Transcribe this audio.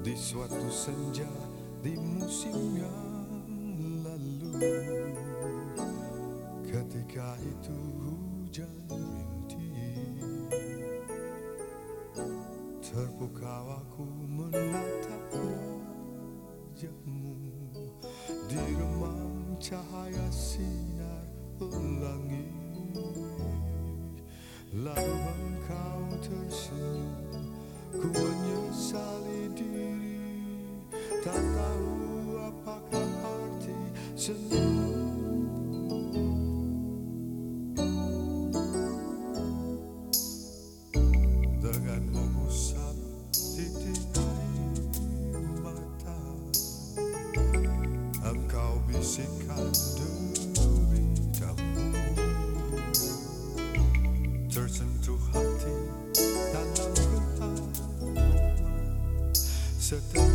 Di suatu senja di musim yang lalu Ketika itu hujan rintik Terpukau aku menatap wajahmu. Di remang cahaya sinar pelangi arti senyum Dengan mengusap titik air mata. Engkau bisikkan deritamu Tersentuh hati dalam getaran Setelah